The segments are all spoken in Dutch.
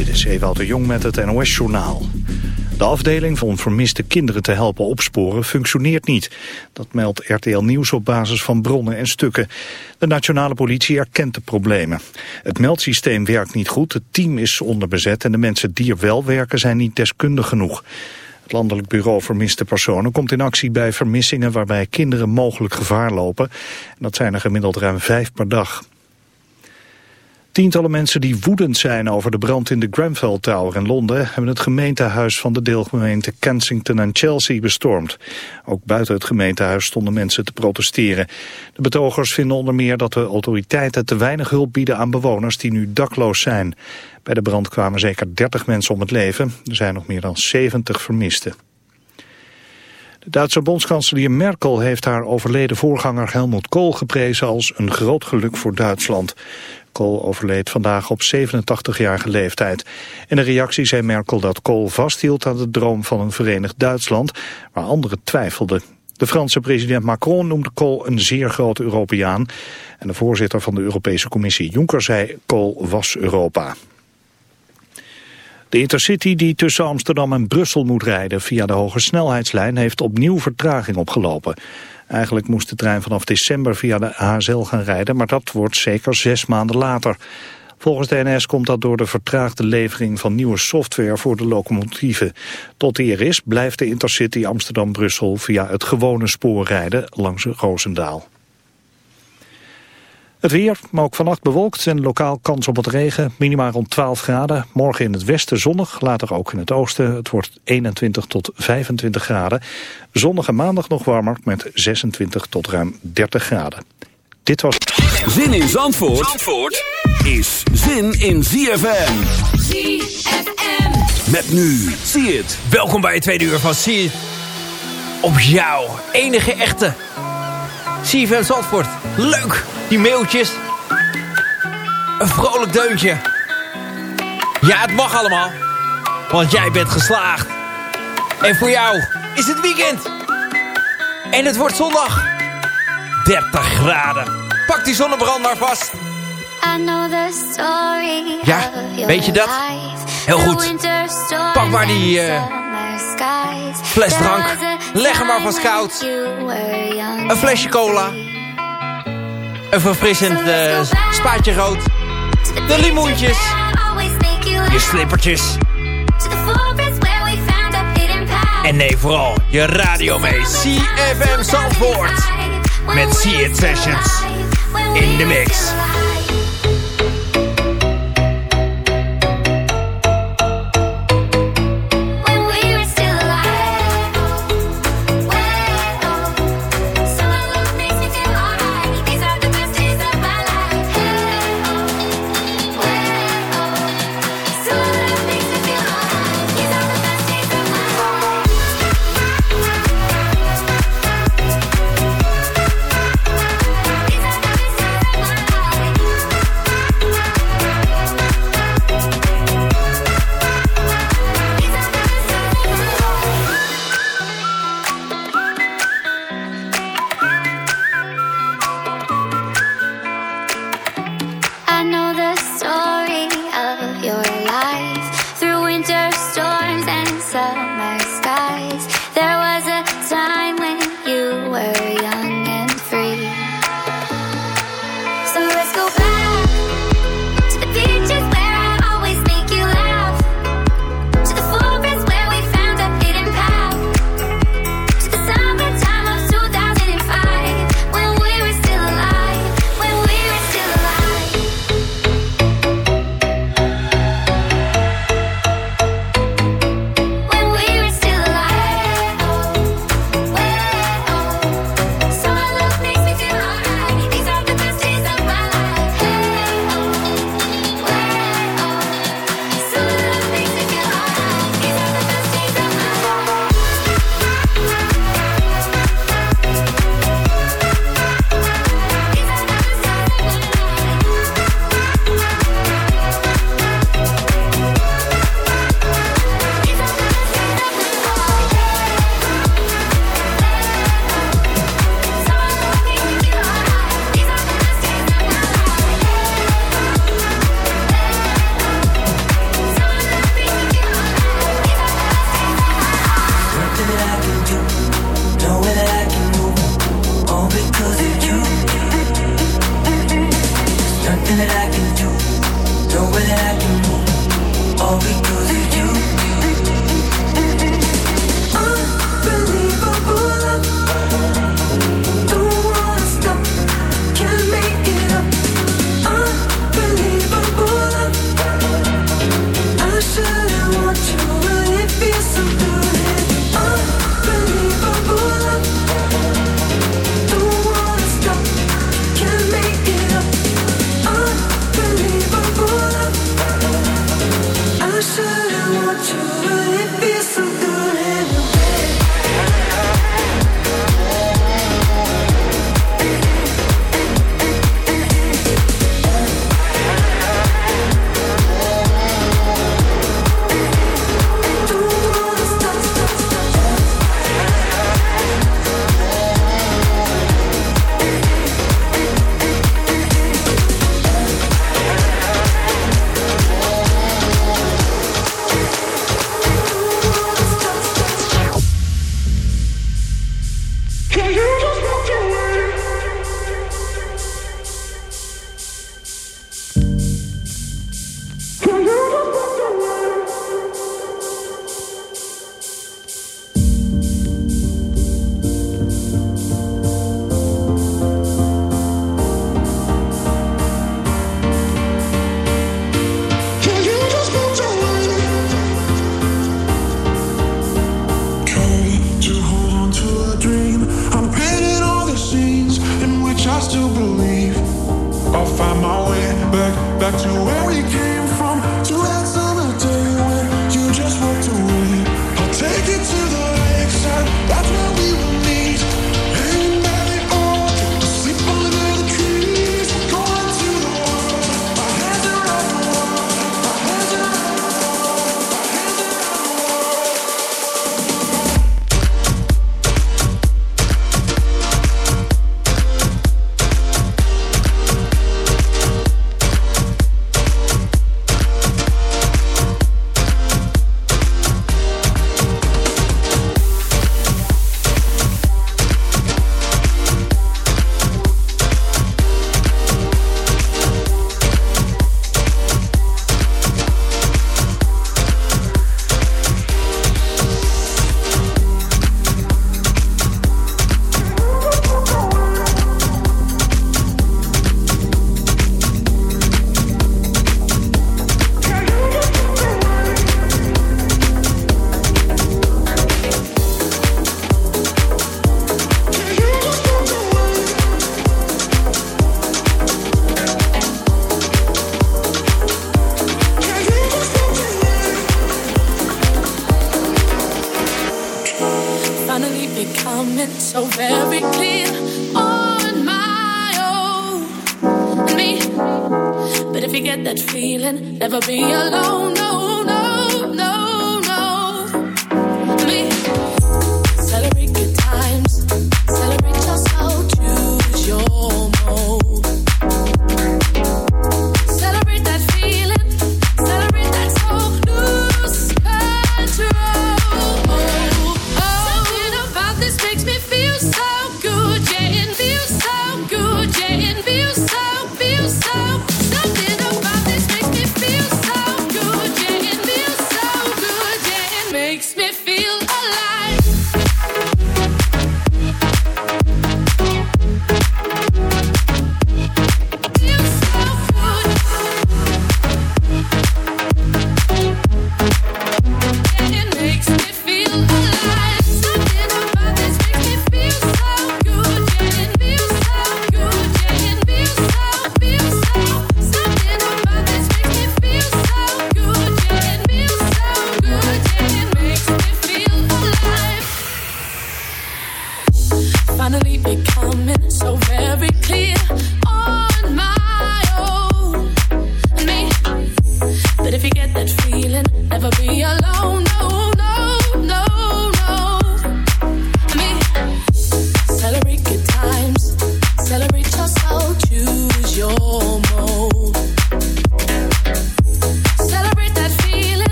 Dit is Ewout de Jong met het NOS-journaal. De afdeling om vermiste kinderen te helpen opsporen functioneert niet. Dat meldt RTL Nieuws op basis van bronnen en stukken. De nationale politie erkent de problemen. Het meldsysteem werkt niet goed, het team is onderbezet... en de mensen die er wel werken zijn niet deskundig genoeg. Het Landelijk Bureau Vermiste Personen komt in actie bij vermissingen... waarbij kinderen mogelijk gevaar lopen. En dat zijn er gemiddeld ruim vijf per dag. Tientallen mensen die woedend zijn over de brand in de Grenfell Tower in Londen... hebben het gemeentehuis van de deelgemeente Kensington en Chelsea bestormd. Ook buiten het gemeentehuis stonden mensen te protesteren. De betogers vinden onder meer dat de autoriteiten te weinig hulp bieden aan bewoners die nu dakloos zijn. Bij de brand kwamen zeker 30 mensen om het leven. Er zijn nog meer dan 70 vermisten. De Duitse bondskanselier Merkel heeft haar overleden voorganger Helmut Kohl geprezen als een groot geluk voor Duitsland. Kohl overleed vandaag op 87-jarige leeftijd. In een reactie zei Merkel dat Kohl vasthield aan de droom van een verenigd Duitsland, waar anderen twijfelden. De Franse president Macron noemde Kohl een zeer grote Europeaan. En de voorzitter van de Europese Commissie Juncker zei Kohl was Europa. De Intercity die tussen Amsterdam en Brussel moet rijden via de hoge snelheidslijn heeft opnieuw vertraging opgelopen. Eigenlijk moest de trein vanaf december via de HSL gaan rijden, maar dat wordt zeker zes maanden later. Volgens de NS komt dat door de vertraagde levering van nieuwe software voor de locomotieven. Tot eer is blijft de Intercity Amsterdam-Brussel via het gewone spoor rijden langs Roosendaal. Het weer, maar ook vannacht bewolkt en lokaal kans op wat regen. Minimaal rond 12 graden. Morgen in het westen zonnig, later ook in het oosten. Het wordt 21 tot 25 graden. Zondag en maandag nog warmer met 26 tot ruim 30 graden. Dit was... Zin in Zandvoort, Zandvoort is zin in ZFM. ZFM. Met nu, zie het. Welkom bij het tweede uur van Zie het. Op jou, enige echte CFM Zandvoort. Leuk, die mailtjes. Een vrolijk deuntje. Ja, het mag allemaal. Want jij bent geslaagd. En voor jou is het weekend. En het wordt zondag. 30 graden. Pak die zonnebrand maar vast. Ja, weet je dat? Heel goed. Pak maar die uh, fles drank. Leg hem maar vast koud. Een flesje cola. Een verfrissend uh, spaatje rood. De limoentjes. Je slippertjes. En nee, vooral je radio mee. CFM Zandvoort. Met See It Sessions. In de mix.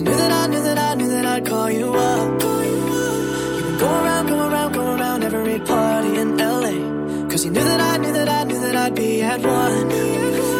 you knew that I knew that I knew that I'd call you up. You go around, go around, go around every party in LA. Cause you knew that I knew that I knew that I'd be at one.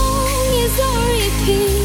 is on repeat.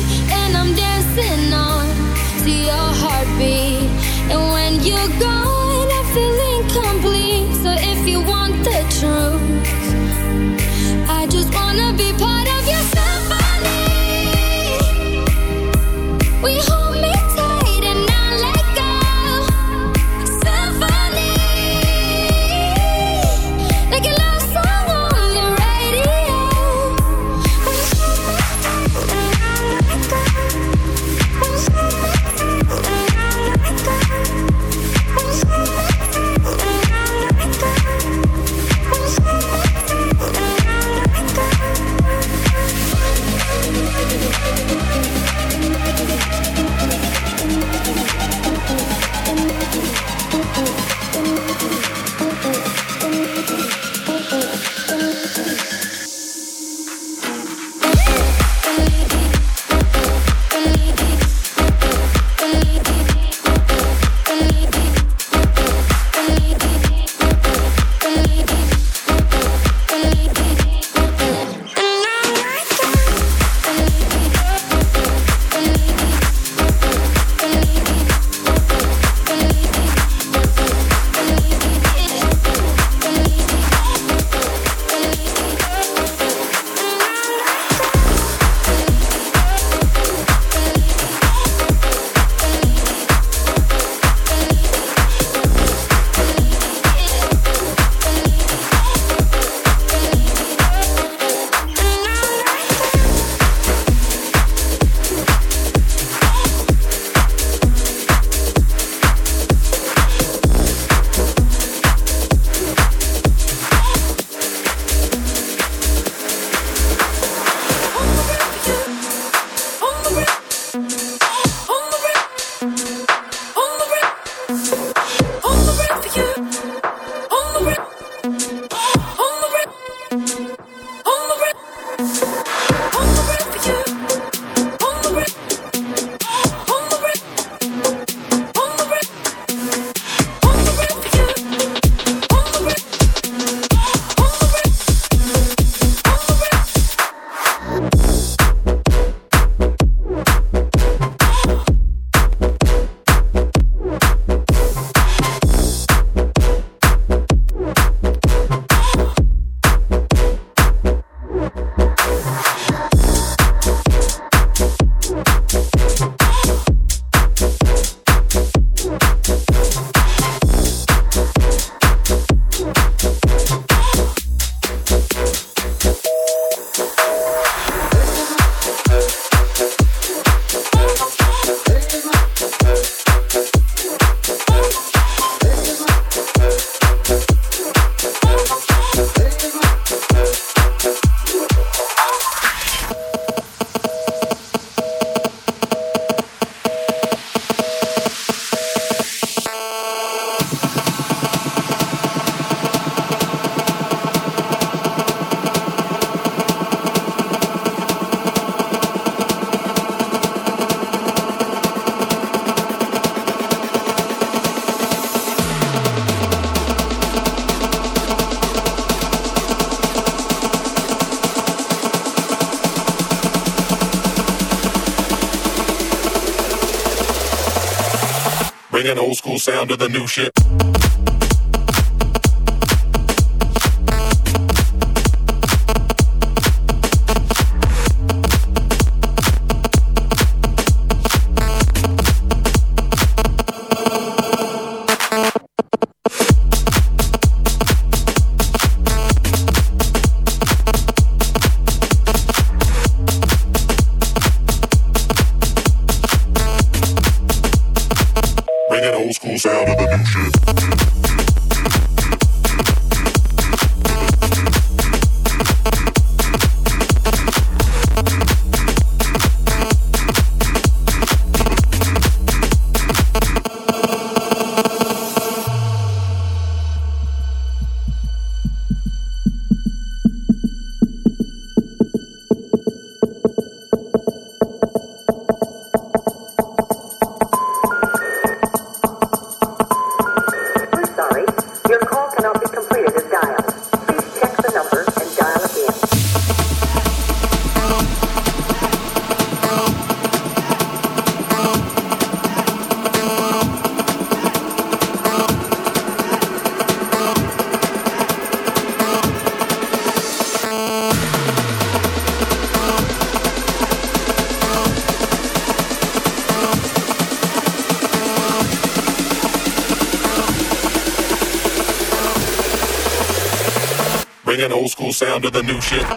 Sound to the new shit. cool sound of the new shit.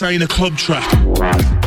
sign a club track.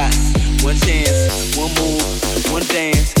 Shot, one chance, one move, one dance.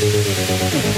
うん。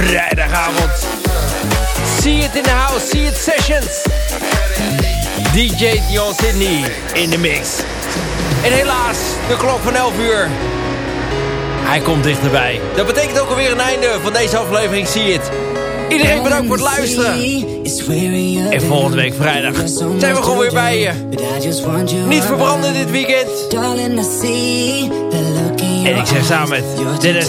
vrijdagavond. See it in the house, see it sessions. DJ Dion Sydney in de mix. En helaas, de klok van 11 uur. Hij komt dichterbij. Dat betekent ook alweer een einde van deze aflevering See It. Iedereen bedankt voor het luisteren. En volgende week vrijdag zijn we gewoon weer bij je. Niet verbranden dit weekend. En ik zeg samen met Dennis.